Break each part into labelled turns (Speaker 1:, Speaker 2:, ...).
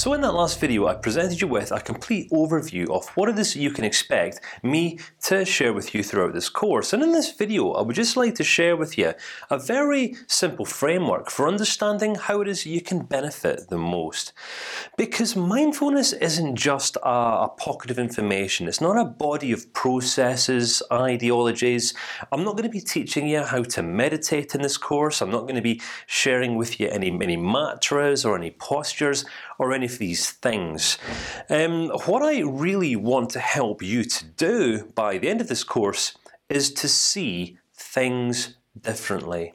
Speaker 1: So in that last video, I presented you with a complete overview of what it is you can expect me to share with you throughout this course. And in this video, I would just like to share with you a very simple framework for understanding how it is you can benefit the most. Because mindfulness isn't just a, a pocket of information. It's not a body of processes, ideologies. I'm not going to be teaching you how to meditate in this course. I'm not going to be sharing with you any any mantras or any postures or any of these things. Um, what I really want to help you to do by the end of this course is to see things differently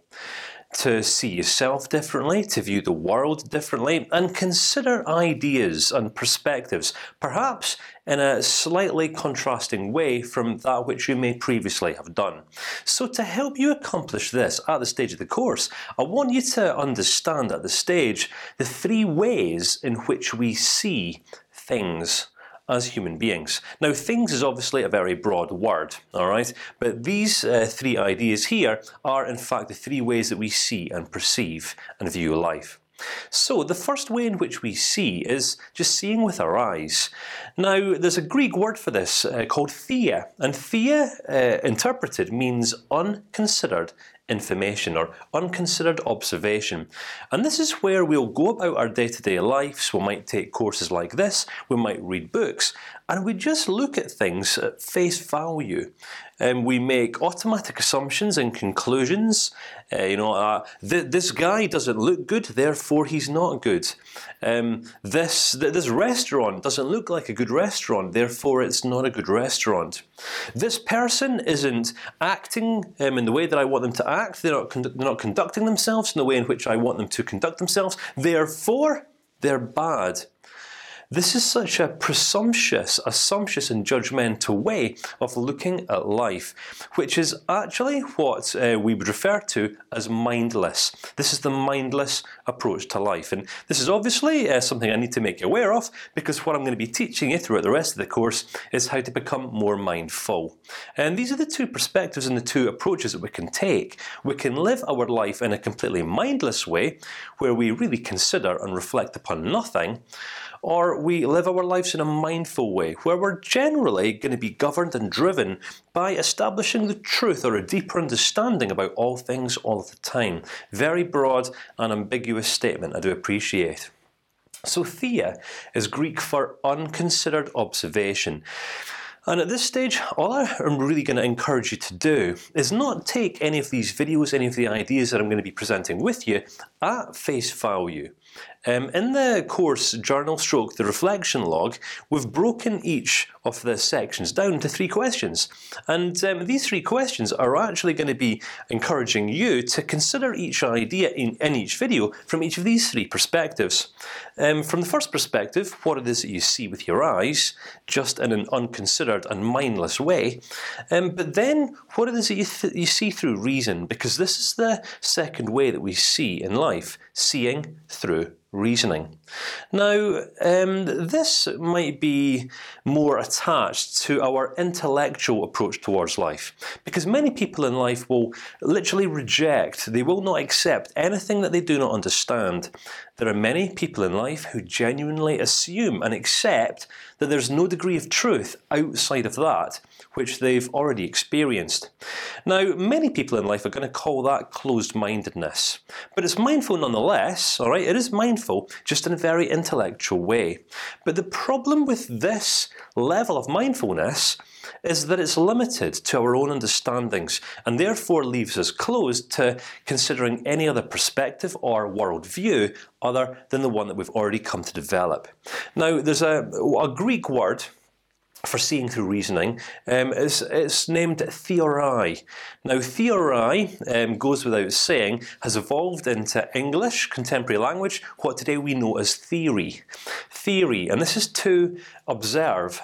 Speaker 1: to see yourself differently, to view the world differently, and consider ideas and perspectives, perhaps in a slightly contrasting way from that which you may previously have done. So, to help you accomplish this at the stage of the course, I want you to understand at the stage the three ways in which we see things as human beings. Now, things is obviously a very broad word, all right. But these uh, three ideas here are, in fact, the three ways that we see and perceive and view life. So the first way in which we see is just seeing with our eyes. Now, there's a Greek word for this uh, called theia, and theia, uh, interpreted, means unconsidered information or unconsidered observation. And this is where we'll go about our day-to-day -day lives. We might take courses like this. We might read books, and we just look at things at face value. And we make automatic assumptions and conclusions. Uh, you know, uh, th this guy doesn't look good, therefore he's not good. Um, this th this restaurant doesn't look like a good restaurant, therefore it's not a good restaurant. This person isn't acting um, in the way that I want them to act. They're not, they're not conducting themselves in the way in which I want them to conduct themselves. Therefore, they're bad. This is such a presumptuous, assumptuous, and judgmental way of looking at life, which is actually what uh, we would refer to as mindless. This is the mindless approach to life, and this is obviously uh, something I need to make you aware of because what I'm going to be teaching you throughout the rest of the course is how to become more mindful. And these are the two perspectives and the two approaches that we can take. We can live our life in a completely mindless way, where we really consider and reflect upon nothing or we live our lives in a mindful way, where we're generally going to be governed and driven by establishing the truth or a deeper understanding about all things all the time. Very broad and ambiguous statement. I do appreciate. So theia is Greek for unconsidered observation. And at this stage, all I'm really going to encourage you to do is not take any of these videos, any of the ideas that I'm going to be presenting with you at face value. Um, in the course journal stroke the reflection log, we've broken each of the sections down to three questions, and um, these three questions are actually going to be encouraging you to consider each idea in, in each video from each of these three perspectives. Um, from the first perspective, what it is that you see with your eyes, just in an unconsidered and mindless way, um, but then what it is that you, th you see through reason, because this is the second way that we see in life: seeing through reasoning. Now, um, this might be more attached to our intellectual approach towards life, because many people in life will literally reject; they will not accept anything that they do not understand. There are many people in life who genuinely assume and accept that there's no degree of truth outside of that which they've already experienced. Now, many people in life are going to call that closed-mindedness, but it's mindful nonetheless. All right, it is mindful, just in a very intellectual way. But the problem with this level of mindfulness is that it's limited to our own understandings, and therefore leaves us closed to considering any other perspective or worldview other than the one that we've already come to develop. Now, there's a, a Greek word for seeing through reasoning um, is it's named theorai. Now theorai um, goes without saying has evolved into English contemporary language, what today we know as theory. Theory, and this is to observe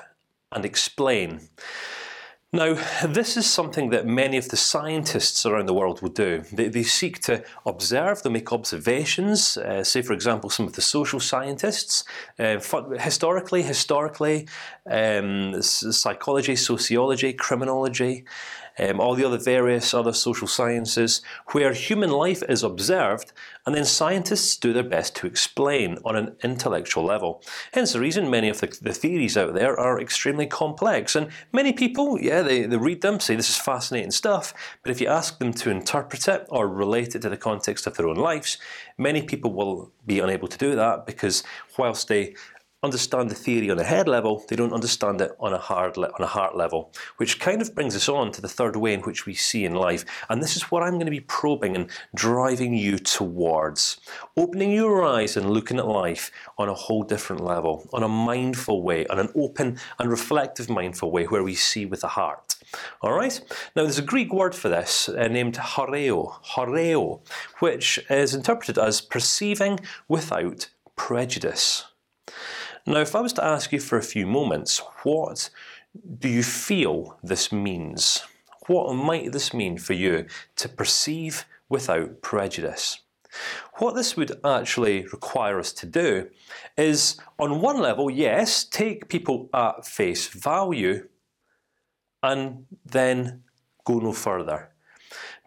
Speaker 1: and explain. Now, this is something that many of the scientists around the world will do. They, they seek to observe, they make observations. Uh, say, for example, some of the social scientists, uh, historically, historically, um, psychology, sociology, criminology, um, all the other various other social sciences, where human life is observed, and then scientists do their best to explain on an intellectual level. Hence the reason many of the, the theories out there are extremely complex, and many people, yeah, they, they read them, say this is fascinating stuff, but if you ask them to interpret it or relate it to the context of their own lives, many people will be unable to do that because whilst they understand the theory on a head level, they don't understand it on a hard on a heart level. Which kind of brings us on to the third way in which we see in life, and this is what I'm going to be probing and driving you towards, opening your eyes and looking at life on a whole different level, on a mindful way, on an open and reflective mindful way, where we see with the heart. All right. Now there's a Greek word for this uh, named horeo, horeo, which is interpreted as perceiving without prejudice. Now, if I was to ask you for a few moments, what do you feel this means? What might this mean for you to perceive without prejudice? What this would actually require us to do is, on one level, yes, take people at face value, and then go no further.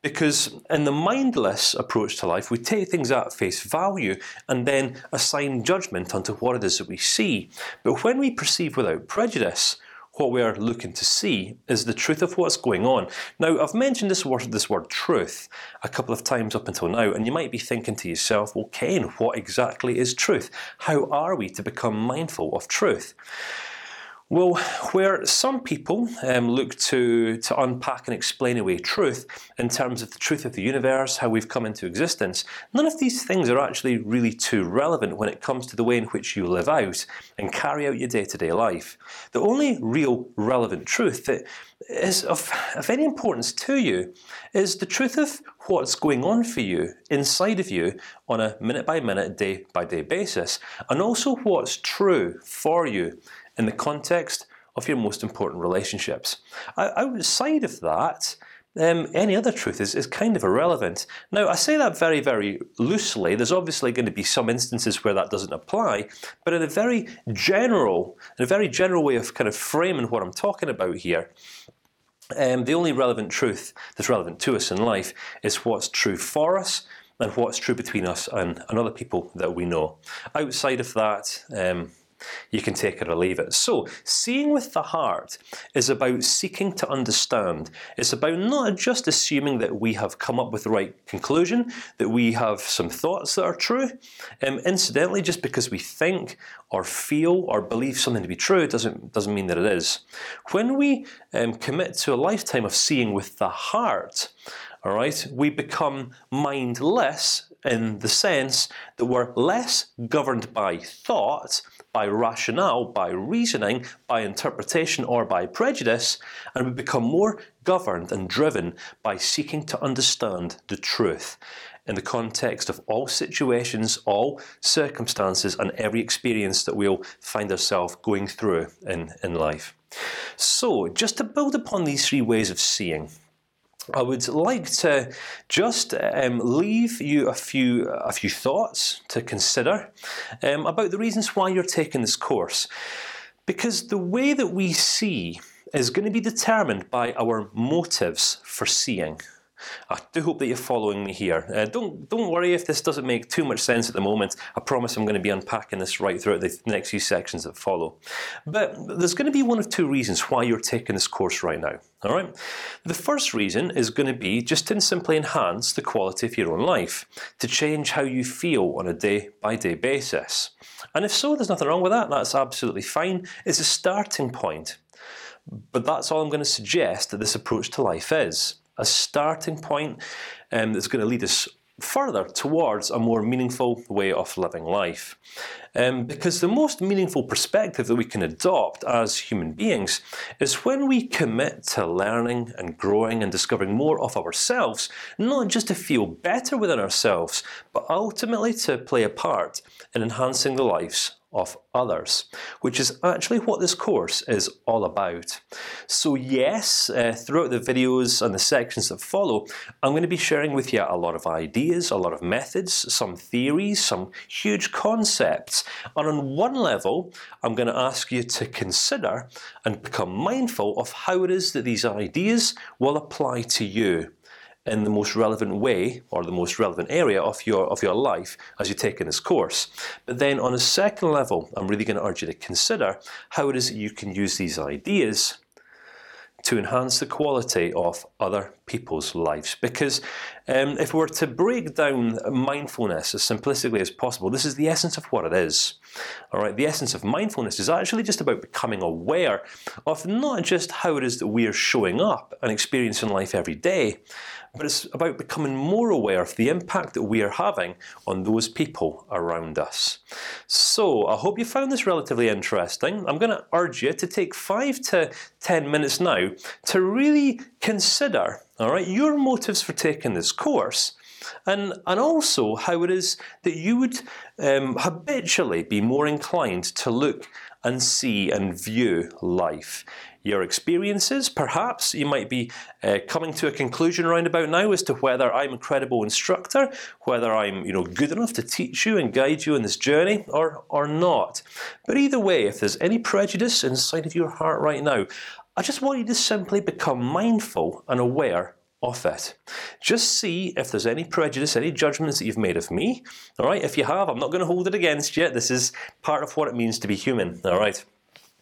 Speaker 1: Because in the mindless approach to life, we take things at face value and then assign judgment onto what it is that we see. But when we perceive without prejudice, what we are looking to see is the truth of what's going on. Now, I've mentioned this word, this word "truth," a couple of times up until now, and you might be thinking to yourself, "Well, Ken, what exactly is truth? How are we to become mindful of truth?" Well, where some people um, look to to unpack and explain away truth in terms of the truth of the universe, how we've come into existence, none of these things are actually really too relevant when it comes to the way in which you live out and carry out your day-to-day -day life. The only real relevant truth that is of, of any importance to you is the truth of what's going on for you inside of you on a minute by minute, day by day basis, and also what's true for you in the context of your most important relationships. Outside of that. Um, any other truth is, is kind of irrelevant. Now, I say that very, very loosely. There's obviously going to be some instances where that doesn't apply, but in a very general, in a very general way of kind of framing what I'm talking about here, um, the only relevant truth that's relevant to us in life is what's true for us and what's true between us and, and other people that we know. Outside of that. Um, you can take it or leave it. So, seeing with the heart is about seeking to understand. It's about not just assuming that we have come up with the right conclusion, that we have some thoughts that are true. Um, incidentally, just because we think or feel or believe something to be true doesn't doesn't mean that it is. When we um, commit to a lifetime of seeing with the heart, all right, we become mindless in the sense that we're less governed by thought by rationale, by reasoning, by interpretation, or by prejudice, and we become more governed and driven by seeking to understand the truth in the context of all situations, all circumstances, and every experience that we'll find ourselves going through in in life. So, just to build upon these three ways of seeing. I would like to just um, leave you a few a few thoughts to consider um, about the reasons why you're taking this course, because the way that we see is going to be determined by our motives for seeing. I do hope that you're following me here. Uh, don't don't worry if this doesn't make too much sense at the moment. I promise I'm going to be unpacking this right throughout the next few sections that follow. But there's going to be one of two reasons why you're taking this course right now. All right. The first reason is going to be just to simply enhance the quality of your own life, to change how you feel on a day-by-day -day basis. And if so, there's nothing wrong with that. That's absolutely fine. It's a starting point. But that's all I'm going to suggest that this approach to life is a starting point um, that's going to lead us further towards a more meaningful way of living life. Um, because the most meaningful perspective that we can adopt as human beings is when we commit to learning and growing and discovering more of ourselves, not just to feel better within ourselves, but ultimately to play a part in enhancing the lives of others, which is actually what this course is all about. So yes, uh, throughout the videos and the sections that follow, I'm going to be sharing with you a lot of ideas, a lot of methods, some theories, some huge concepts, and on one level, I'm going to ask you to consider and become mindful of how it is that these ideas will apply to you in the most relevant way or the most relevant area of your of your life as you take in this course. But then, on a second level, I'm really going to urge you to consider how it is that you can use these ideas to enhance the quality of other people's lives. Because um, if we were to break down mindfulness as simplistically as possible, this is the essence of what it is. All right, the essence of mindfulness is actually just about becoming aware of not just how it is that we are showing up and experiencing life every day, but it's about becoming more aware of the impact that we are having on those people around us. So I hope you found this relatively interesting. I'm going to urge you to take five to ten minutes now to really consider, all right, your motives for taking this course. And and also how it is that you would um, habitually be more inclined to look and see and view life your experiences. Perhaps you might be uh, coming to a conclusion around about now as to whether I'm a credible instructor, whether I'm you know good enough to teach you and guide you in this journey, or or not. But either way, if there's any prejudice inside of your heart right now, I just want you to simply become mindful and aware of it. Just see if there's any prejudice, any judgments that you've made of me. All right. If you have, I'm not going to hold it against you. This is part of what it means to be human. All right.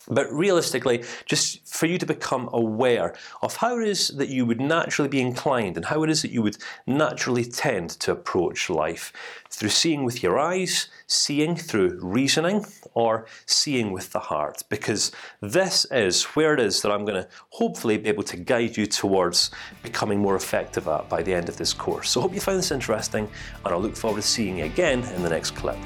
Speaker 1: But realistically, just for you to become aware of how it is that you would naturally be inclined, and how it is that you would naturally tend to approach life, through seeing with your eyes, seeing through reasoning, or seeing with the heart. Because this is where it is that I'm going to hopefully be able to guide you towards becoming more effective at by the end of this course. So I hope you found this interesting, and I look forward to seeing you again in the next clip.